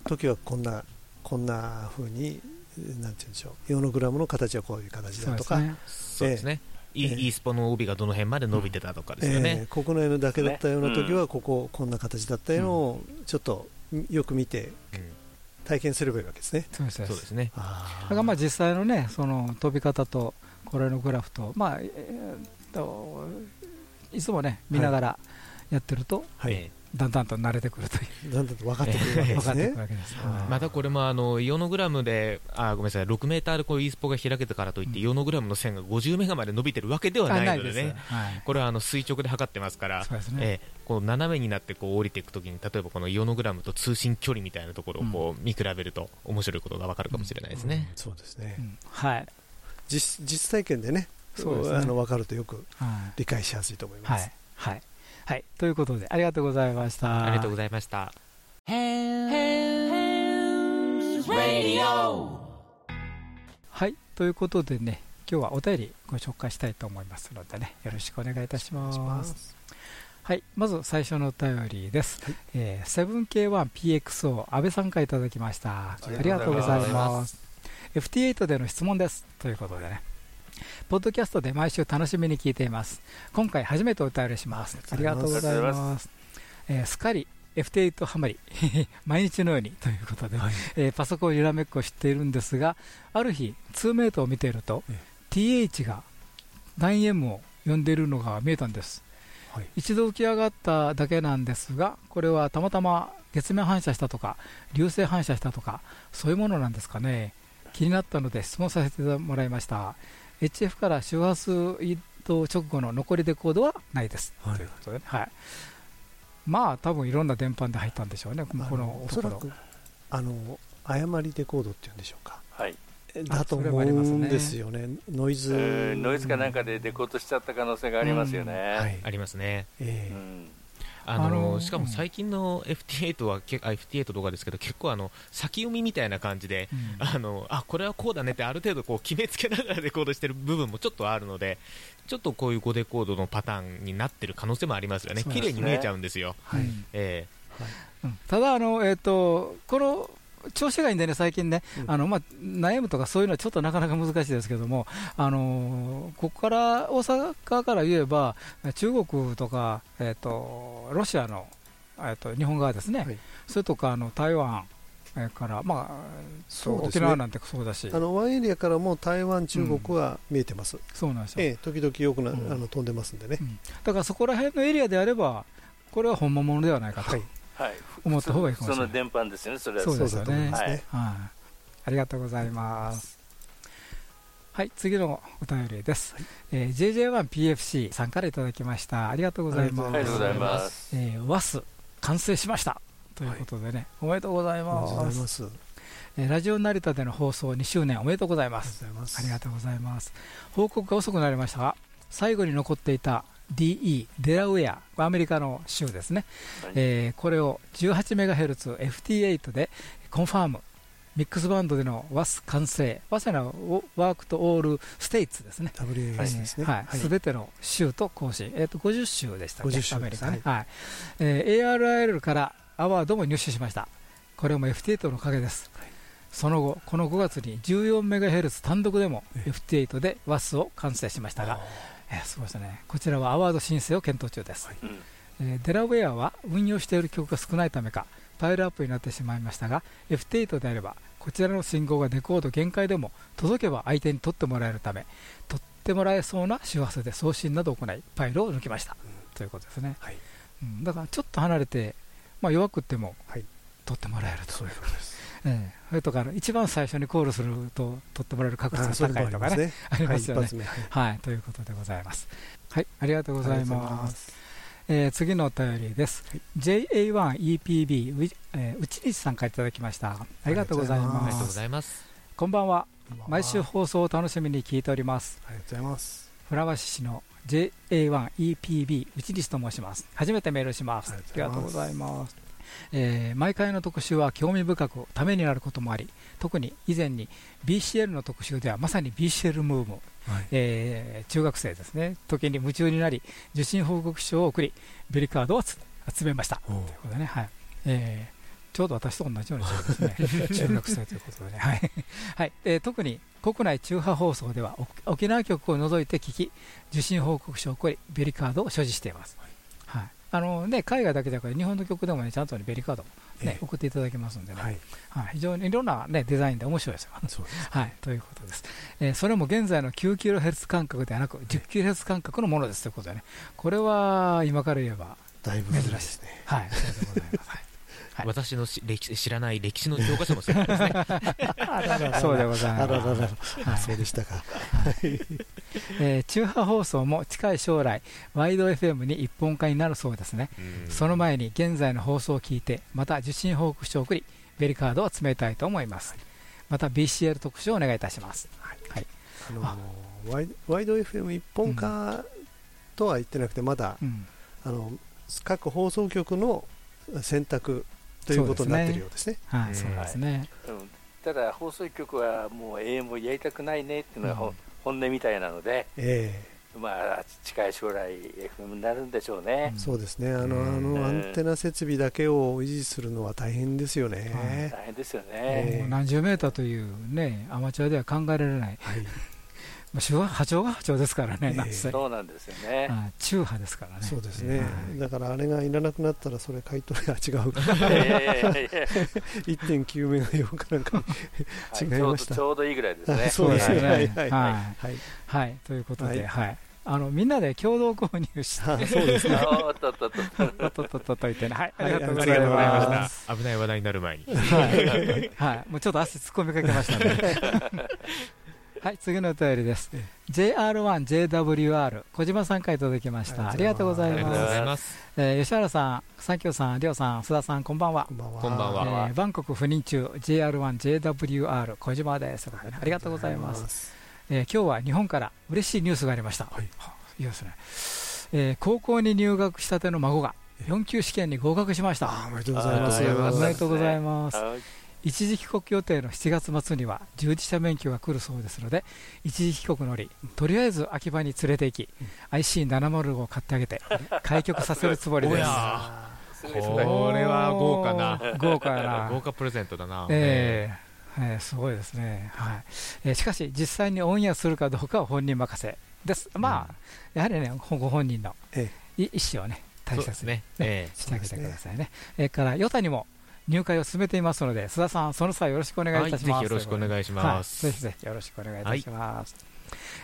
S5: 時はこんなこんな風になんて言うんでしょう、イオノグラムの形はこういう形だとか、
S2: そうですね、
S5: え
S3: ースポの帯がどの辺まで伸びてたとかですよね。
S5: えー国内のだけだったような時
S4: ね
S5: はこここんな形だったのをちょっとよく見て
S3: うん。
S5: 体験すればいいわけですね。
S2: そうです
S3: そうですね。
S5: あ
S2: だからまあ実際のね、その飛び方とこれのグラフと、まあ、えーといつもね、見ながらやってると、
S5: はい、
S3: え
S2: だんだんと慣れてくるという、
S5: だんだんと分かってくるわけですね。
S3: またこれもあのイオノグラムで、あごめんなさい、6メーターでこう e スポが開けたからといって、
S2: うん。
S3: イオノグラムの線が50メガまで伸びてるわけではないのでね、
S2: はい、
S3: これはあの垂直で測ってますから。ええこう斜めになってこう降りていくときに、例えばこのイオノグラムと通信距離みたいなところをこう見比べると、面白いことがわかるかもしれないですね。
S5: そうですね。
S2: う。ん。はい、
S5: 実実体験でね、
S2: そうですね
S5: あの分かるとよく
S2: はい、
S5: 理解しやすいと思います。
S2: はい、はい、はい、ということで、ありがとうございました。
S3: ありがとうございました。
S2: はい、ということでね、今日はお便りご紹介したいと思いますのでね、よろしくお願いいたします。はい、まず最初のお便りです。えー、7K1PXO 安倍さんからいただきました。ありがとうございます。FT8 での質問です。ということでね。ポッドキャストで毎週楽しみに聞いています。今回初めてお便りします。ありがとうございます。えーすっかり FT8 ハマり、毎日のようにということで、
S5: はい
S2: えーパソコンにらめっこしているんですが、ある日、2メートを見ていると、
S5: え
S2: TH が 9M を呼んでいるのが見えたんです。
S5: はい
S2: 一度浮き上がっただけなんですが、これはたまたま月面反射したとか、流星反射したとか、そういうものなんですかね。気になったので質問させてもらいました。HF から周波数移動直後の残りレコードはないです。
S5: はい
S2: ということでね、はい。まあ、多分いろんな電波で入ったんでしょうね、こ
S5: あ
S2: の
S5: のお。そらくあの誤りレコードっていうんでしょうか。
S4: はい
S5: だと
S2: それも
S5: 思
S2: ありますね
S5: うんですよね。ノイズ、
S4: えーノイズかなんかでレコードしちゃった可能性がありますよね。
S5: はい
S3: ありますね。
S5: ええ
S4: うん
S3: あの
S2: あのー
S3: しかも最近の FT8 はけあ FT8 とかですけど結構あの先読みみたいな感じで、
S2: うん。
S3: あのあこれはこうだねってある程度こう決めつけながらレコードしてる部分もちょっとあるのでちょっとこういう5レコードのパターンになってる可能性もありますよね。
S2: ね。
S3: 綺麗に見えちゃうんですよ、
S5: はい。
S2: うん
S3: え。
S2: うん。ただあの、えー、とこの調子がいいんでね、最近ね、
S5: うん。
S2: あのまあ、悩むとかそういうのはちょっとなかなか難しいですけども、あのーここから大阪から言えば、中国とか、えー、とロシアの、えー、と日本側ですね、
S5: はい。
S2: それとかあの台湾えーから、まあ
S5: そうね。
S2: 沖縄なんてそうだし、
S5: あのワンエリアからも台湾、中国は見えてます。
S2: そうなんですよ、
S5: ええ、時々よくな、
S2: うん。
S5: あの飛んでますんでね。
S2: う。ん。だからそこら辺のエリアであれば、これは本物ではないかと。
S5: はい
S4: はい、
S2: 思った方がいいかもしれない。
S4: その電波ですよね、それは
S2: そうですよね
S5: そうだと思いますね。
S2: はい、ありがとうございます。はい、次のお便りです。えー JJ1PFC さんからいただきました。ありがとうございます。
S4: ありがとうございます。
S2: えー、ワス完成しましたということでね、おめでとうござい
S5: ありがとうご
S2: ます。
S5: ざいま
S2: えーラジオ成田での放送2周年おめでとうございま
S5: がとう
S2: す。
S5: ございます。
S2: ありがとうございます。報告が遅くなりましたが、最後に残っていた DE、デラウェア、アメリカの州ですね、
S4: はい。
S2: えーこれを 18MHz FT8 でコンファーム、ミックスバンドでの WAS 完成、WAS のワークとオールステイツですね。
S5: WAS ですね。
S2: はい、すべての州と更新、えー、と50州でしたね、
S5: 50州
S2: アメリカ。ね、
S5: です
S2: はい。えー ARIL からアワードも入手しました、これも FT8 のおかげです、その後、この5月に 14MHz 単独でも
S5: え
S2: FT8 で WAS を完成しましたが、えーすごいですね、こちらはアワード申請を検討中です。
S4: うん。
S2: えーデラウェアは運用している曲が少ないためかパイルアップになってしまいましたが F8 であればこちらの信号がレコード限界でも届けば相手に取ってもらえるため取ってもらえそうな周波数で送信などを行いパイルを抜きました、ということですね、
S5: はい。
S2: うん、だからちょっと離れて、まあ、弱くっても
S5: はい。
S2: 取ってもらえると。
S5: そういうことです。
S2: ええそれとかあの一番最初にコールすると取ってもらえる確率が高いとかね
S5: ね。
S2: ありますよね
S5: はい。はい
S2: はい、ということでございます。はい、ありがとうございま。
S5: ますす
S2: えー次のお便りです。JA1EPB う、えー、内西さんからいただきました。ありがとうござい
S3: あり
S2: ま
S3: がとうご
S2: す。
S3: ざいます
S2: こんばんは。毎週放送を楽しみに聞いております。
S5: ありがとうございます。
S2: 船橋市の JA1EPB 内西と申します。初めてメールします。あ
S5: あ
S2: り
S5: がとうござ
S2: います。えー毎回の特集は興味深くためになることもあり特に以前に BCL の特集ではまさに BCL ムーブ
S5: はい。
S2: えー中学生ですね、時に夢中になり、受信報告書を送り、ベリカードをつ集めました。ということでね、はい。えーちょうど私と同じような時期ですね、中学生ということでね、はい。はい。えー特に国内中波放送ではお沖縄局を除いて聞き、受信報告書を送り、ベリカードを所持しています。はいあのね、海外だけじゃなくて、日本の曲でも、ね、ちゃんと、ね、ベリカードね
S5: ええ。
S2: 送っていただけますんでね、
S5: はい。
S2: はい、非常にいろんな、ね、デザインで面白いですよ。
S5: す
S2: はい、ということです、えーそれも現在の 9kHz 間隔ではなく 10kHz 間隔のものですということでね、これは今から言えば、
S5: だいぶ
S2: 珍しい
S5: ですね。
S2: はい、そうでございます。はい
S3: 私のし歴史知らない歴史の教科書もそうですね。
S2: そうでございます
S5: あらららそうでしたか
S2: えー中波放送も近い将来、ワイド FM に一本化になるそうですね。
S3: うん
S2: その前に現在の放送を聞いて、また受信報告書を送り、ベリカードを詰めたいと思います。また BCL 特集をお願いいたします。はい。
S5: あのワイワイド FM 一本化とは言ってなくてまだ
S2: うん
S5: あの各放送局の選択ということになっているようですね。
S2: はい、
S3: うん
S2: そうですね。
S4: うんただ放送局はもう AM をやりたくないねっていうのがほ、
S2: うん
S4: 本音みたいなので、
S5: え
S4: まあ、近い将来 FM になるんでしょうね
S5: え、そうですね。あのあ
S3: うん
S5: のアンテナ設備だけを維持するのは大変ですよね。
S4: 大変ですよね、
S5: ええ
S2: 何十メーターというね、アマチュアでは考えられない。
S5: はい。
S2: まあ周波波長が波長ですからね、
S5: ええ
S2: なんせ
S4: そうなんですよね、
S2: はい中波ですからね。
S5: そうですね
S2: は。
S5: だからあれがいらなくなったらそれ買い取りが違う。
S4: いやいやいやいや
S5: 1.9メガ用かなんか違いました
S4: ちょうどちょうどいいぐらいですね。
S5: そうですね。
S2: は
S5: はいいはい
S2: は
S5: はい。
S2: はい、ということで、
S5: はい
S2: はい。あのみんなで共同購入して、
S5: あそうですね。
S4: おっとっとっとっと
S2: とっとっとっとといてね、はい、あ
S5: はい
S2: りがと
S3: た。危ない話題になる前に。
S2: はい、はい、もうちょっと足突っ込みかけましたね。はい、次のお便りです。JR1JWR 小島さんからいただきました。あ
S5: ありがとう
S2: ございます。えー吉原さん、三京さん、りょうさん、須田さん、こんばんは
S5: こ。んばんは。
S3: こんばんは
S2: えーバンコク赴任中 JR1JWR 小島です。ありがとうございます。えー今日は日本から嬉しいニュースがありました。
S5: はい
S2: いいですね。えー高校に入学したての孫が4級試験に合格しました。
S5: あおめでとうございます。
S3: ありがとうございます
S2: おめでとうございます。
S4: はい
S2: 一時帰国予定の7月末には従事者免許が来るそうですので一時帰国のりとりあえず秋葉に連れて行き IC705 を買ってあげて開局させるつもりです。
S3: これは豪華な。
S2: 豪華な。
S3: 豪華プレゼントだな。
S2: ええ。ええすごいですね、はい。えーしかし実際にオンエアするかどうかは本人任せ。です。まあ、やはりねごご本人の意思をね大切に
S3: ね。え
S2: してあげてくださいね。それからヨタにも入会を進めていますので須田さんその際よろしくお願いいたします、
S3: はいぜひよろしくお願いします。
S2: はいぜひぜひよろしくお願いいたします、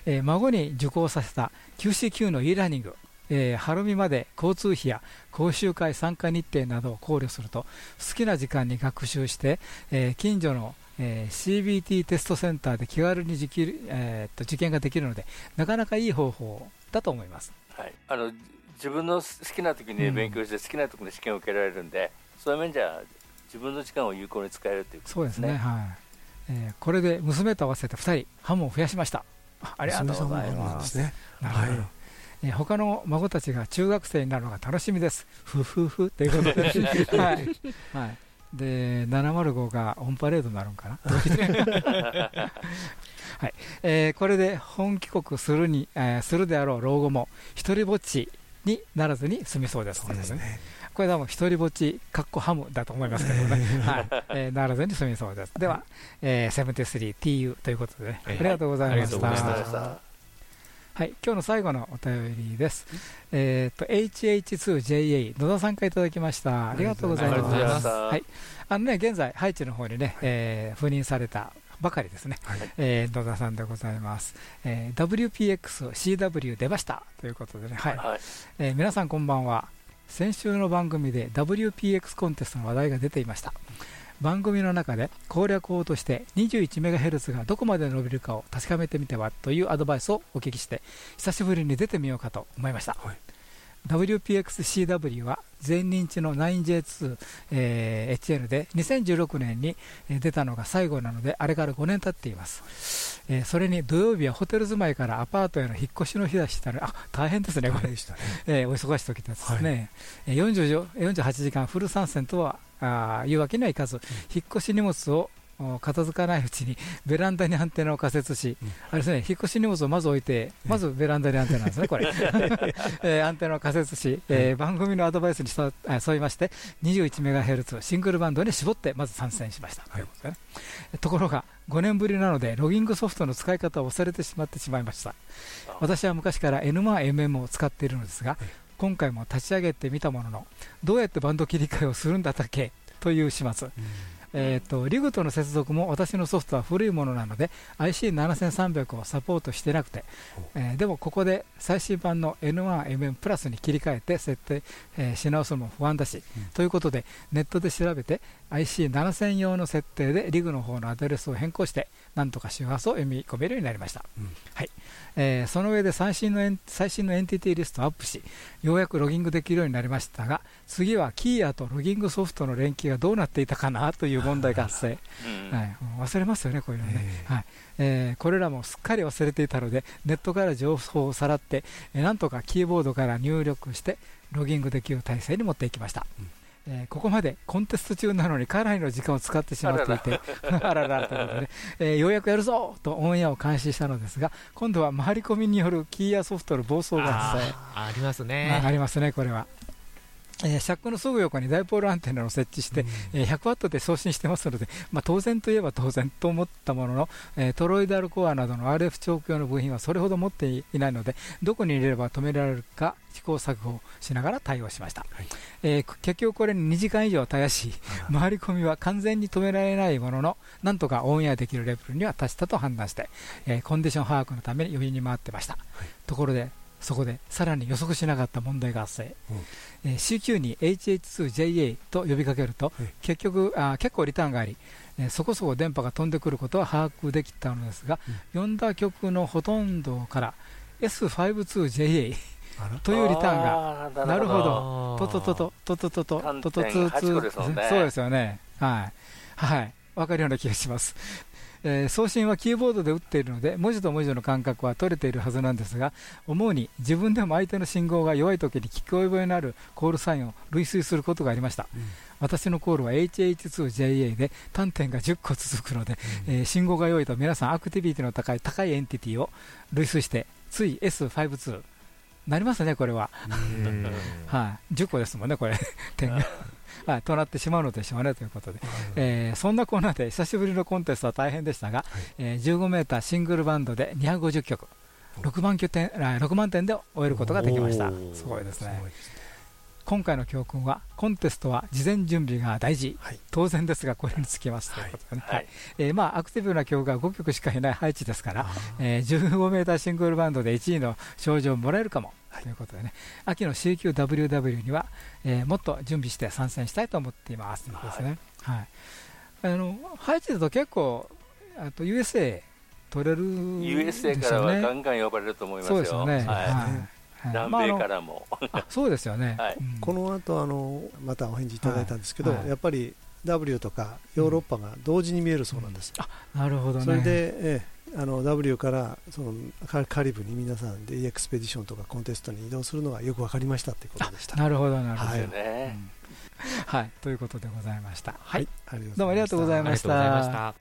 S2: えー孫に受講させた QCQ の e ラーニングえー晴海まで交通費や講習会参加日程などを考慮すると好きな時間に学習して、えー近所の、えー CBT テストセンターで気軽に受験,、えーっと受験ができるのでなかなかいい方法だと思います。
S4: はい、あの自分の好きな時に勉強して好きなところで試験を受けられるんで、そういう面じゃ自分の時間を有効に使えるということ
S2: そうですね、はい。えーこれで娘と合わせて2人ハムを増やしました。あありがとうございま
S5: ですすね。
S2: なるほど
S5: はい。
S2: えー他の孫たちが中学生になるのが楽しみです。ふふふということで、はい。はい、で705がオンパレードになるんかな。はい。えーこれで本帰国するに、えーするであろう老後も一人ぼっちにならずに済みそうです。
S5: そうですね。
S2: これ多分一人ぼっちかっこハムだと思いますけどね、はい。えーならずに済みそうです。では、えー、73TU ということで、ね、あ
S3: ええ
S2: りがとうございまし
S3: ありがとうございま
S2: た
S3: した。
S2: はい、今日の最後のお便りです。えっ、と HH2JA 野田さんからいただきました。ありがとうございます。はい、あのね現在ハイチの方にね、えー赴任されたばかりですね。
S5: はい。
S2: えー野田さんでございます。えー WPXCW 出ましたということでね、はい、
S4: はい、
S2: えー皆さんこんばんは。先週の番組で WPX コンテストの話題が出ていました。番組の中で攻略法として 21MHz がどこまで伸びるかを確かめてみてはというアドバイスをお聞きして久しぶりに出てみようかと思いました、
S5: はい
S2: WPXCW は前認知の 9J2、えーで2016年にえー出たのが最後なのであれから5年経っています、えーそれに土曜日はホテル住まいからアパートへの引っ越しの日だしたのであ大変ですねこれ。
S5: でしたね。
S2: えーお忙しい時ですね、えー40じょ48時間フル参戦とはあーいうわけにはいかず、引っ越し荷物をお片付かないうちに ベランダにアンテナを仮設し、
S5: うん。
S2: あれですね、引っ越し荷物をまず置いて、まずベランダにアンテナなんですね、これ、えーアンテナを仮設し、えー番組のアドバイスに沿いまして、21MHz シングルバンドに絞ってまず参戦しました、とことでね。ところが、5年ぶりなので、ロギングソフトの使い方を忘れてしまってしまいました。私は昔から N1MM を使っているのですが、今回も立ち上げてみたものの、どうやってバンド切り替えをするんだったっけ？という始末、えーと、リグとの接続も私のソフトは古いものなので IC7300 をサポートしてなくて、えー、でもここで最新版の N1MM プラスに切り替えて設定、えー、し直すのも不安だし、うん、ということでネットで調べて IC7000 用の設定でリグの方のアドレスを変更してなんとか周波数を読み込めるようになりました、うん、はい。えー、その上で最新の最新のエンティティリストをアップしようやくロギングできるようになりましたが次はキーヤとロギングソフトの連携がどうなっていたかなという問題が発生、はい、忘れますよね、こういうのね、はい。えー、これらもすっかり忘れていたのでネットから情報をさらって、えー、なんとかキーボードから入力してロギングできる体制に持っていきました。うんえー、ここまでコンテスト中なのにかなりの時間を使ってしまっていて、あらら。ということで、えー、ようやくやるぞとオンエアを監視したのですが、今度は回り込みによるキーやソフトの暴走が
S3: ありますね、
S2: ありますね、これは。えー、シャックのすぐ横にダイポールアンテナを設置して、うん、えー、100ワットで送信してますので、まあ、当然といえば当然と思ったものの、えー、トロイダルコアなどの RF 調教の部品はそれほど持っていないので、どこに入れれば止められるか試行錯誤しながら対応しました、はい、えー、結局これに2時間以上絶やし、回り込みは完全に止められないものの、なんとかオンエアできるレベルには達したと判断して、えー、コンディション把握のために余韻に回ってました。はい、ところでそこでさらに予測しなかった問題が発生、うん、えー、CQ に HH2JA と呼びかけると、結局あ結構リターンがあり、えー、そこそこ電波が飛んでくることは把握できたのですが、うん、読んだ曲のほとんどから S52JA というリターンがなるほど。ととととととととととつつそうですよね。はい。はい。わかるような気がしますえー、送信はキーボードで打っているので文字と文字の間隔は取れているはずなんですが思うに自分でも相手の信号が弱い時に聞こえ覚えのあるコールサインを類推することがありました、うん、私のコールは HH2JA で単点が10個続くので、うん、えー、信号が良いと皆さんアクティビティの高い高いエンティティを類推してつい S52 なりますね、これは。はい、10個ですもんね、これ、点が。はい、となってしまうのでしょうねということで、えー、そんなコーナーで久しぶりのコンテストは大変でしたが、はい。えー、15メーターシングルバンドで250曲、6万点 ,6 万点で終えることができました。すごいですね。今回の教訓は、コンテストは事前準備が大事、はい、当然ですが、これにつきますということでね、はい。えーまあ、アクティブな曲が5曲しかいない配置ですから、えー、15メーターシングルバンドで1位の賞状をもらえるかも、ということでね、秋の CQWW には、えー、もっと準備して参戦したいと思っています。ですね。はい、あの配置だと結構あと USA 取れる、ね、
S4: USA からはガンガン呼ばれると思いますよ。そうですよね。はい。南米からも、
S2: まあ、そうですよね、
S5: はい、この後あのまたお返事いただいたんですけど、はい。はい、やっぱり W とかヨーロッパが同時に見えるそうなんです、
S2: うん、なるほど、ね、
S5: それで、えあの W からそのカリブに皆さんでエクスペディションとかコンテストに移動するのがよく分かりましたということでした。
S2: なるほどなるほど、
S4: はい、うん、
S2: はい、ということでございました
S5: はい、
S2: どうもありがとうございました。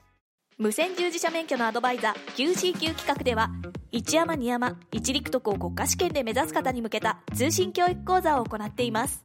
S7: 無線従事者免許のアドバイザー QCQ 企画では一山二山一陸徳を国家試験で目指す方に向けた通信教育講座を行っています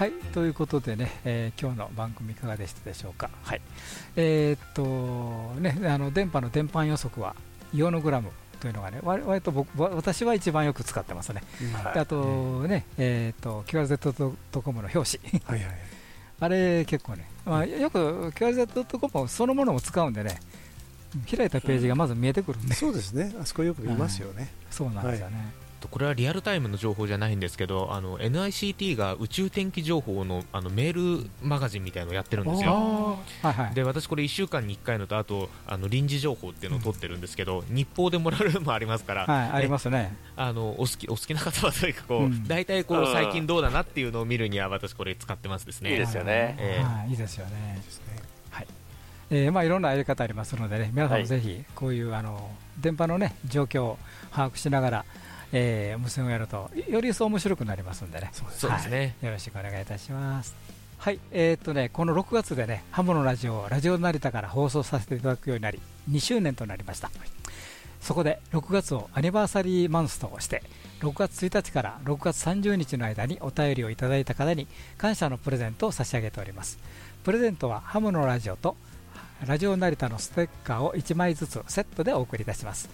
S2: はいということでね、えー、今日の番組いかがでしたでしょうか。はい、えー、っとねあの電波の電波予測はイオノグラムというのがね割割と僕私は一番よく使ってますね。はい、あとね、えー、っと QRZ.com の表紙はい、はい、あれ結構ね、まあ、よく QRZ.com そのものも使うんでね。開いたページがまず見えてくるんで、うん、
S5: そうですね、あそこよく見ますよね。
S2: そうなんですよね。
S3: とこれはリアルタイムの情報じゃないんですけどあの NICT が宇宙天気情報のあのメールマガジンみたいなのをやってるんですよ、はいはい、で私、これ1週間に1回のとあとあの臨時情報っていうのを取ってるんですけど、うん、日報でもらうのもありますから、
S2: はい、ありますね。
S3: あのお好きお好きな方はというかこう、うん、大体こう最近どうだなっていうのを見るには私、これ使ってますですね。
S4: いいですよね、
S2: えー、はい、いいですよね。はい。えーまあ、いろんなやり方ありますのでね皆さんもぜひこういうあの電波の、ね、状況を把握しながらえー、無線をやるとより一層面白くなりますんでね。
S3: そうですね、
S2: はい、よろしくお願いいたします。はい。えー、っとねこの6月でねハモのラジオラジオ成田から放送させていただくようになり2周年となりました、そこで6月をアニバーサリーマンスとして6月1日から6月30日の間にお便りをいただいた方に感謝のプレゼントを差し上げております。プレゼントはハムのラジオとラジオ成田のステッカーを1枚ずつセットでお送りいたします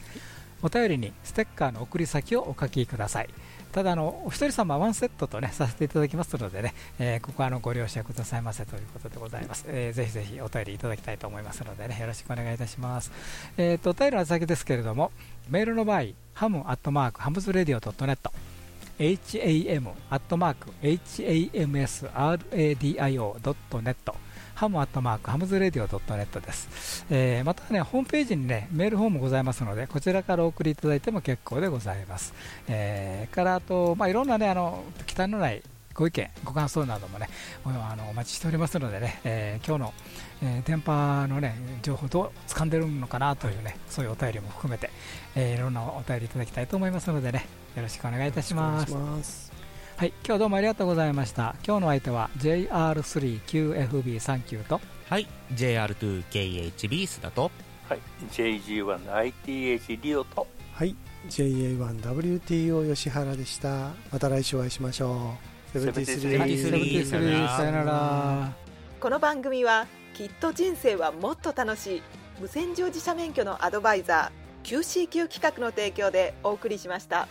S2: お便りにステッカーの送り先をお書きください。ただあのお一人様ワンセットとねさせていただきますのでね、えーここはあのご了承くださいませということでございます、えーぜひぜひお便りいただきたいと思いますのでねよろしくお願いいたします。えっ、とお便りの先ですけれどもメールの場合ハムアットマークハムズレディオ .net ham アットマーク hamsradio.net ham アットマーク hamsradio .net です、えーまたねホームページにねメールフォームございますのでこちらからお送りいただいても結構でございます、えーからあと、まあ、いろんなねあの忌憚のないご意見、ご感想などもね、あのお待ちしておりますのでね、えー今日の、えー電波のね情報どう掴んでるのかなというね、そういうお便りも含めて、えーいろんなお便りいただきたいと思いますのでね、よろしくお願いいた
S5: します。
S2: はい、今日はどうもありがとうございました。今日の相手は JR3QFB39 と、
S3: はい JR2KHB 須田と。
S4: はい、JG1ITH リオと。
S5: はい JA1WTO 吉原でした。また来週お会いしましょう。
S4: セブンティスリー。
S2: はい、セブンティースリー。さよなら。
S6: この番組はきっと人生はもっと楽しい。無線乗自社免許のアドバイザー QCQ 企画の提供でお送りしました。